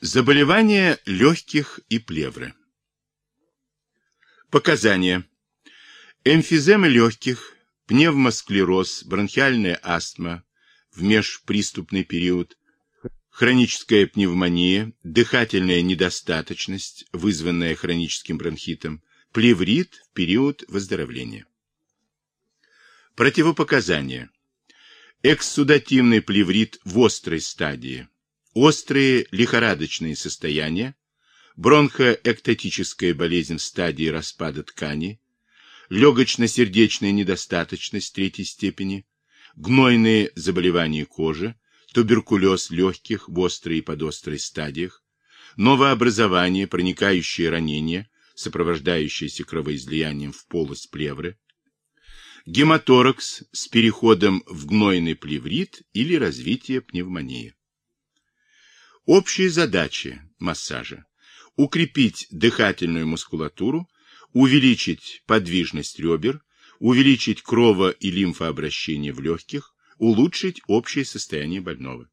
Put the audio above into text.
Заболевания легких и плевры. Показания. Эмфиземы легких, пневмосклероз, бронхиальная астма в межприступный период, хроническая пневмония, дыхательная недостаточность, вызванная хроническим бронхитом, плеврит в период выздоровления. Противопоказания. Экссудативный плеврит в острой стадии острые лихорадочные состояния, бронхоэктатическая болезнь в стадии распада ткани, легочно-сердечная недостаточность третьей степени, гнойные заболевания кожи, туберкулез легких в острой и подострой стадиях, новообразование, проникающие ранения, сопровождающиеся кровоизлиянием в полость плевры, гематоракс с переходом в гнойный плеврит или развитие пневмонии. Общие задачи массажа. Укрепить дыхательную мускулатуру, увеличить подвижность ребер, увеличить крово- и лимфообращение в легких, улучшить общее состояние больного.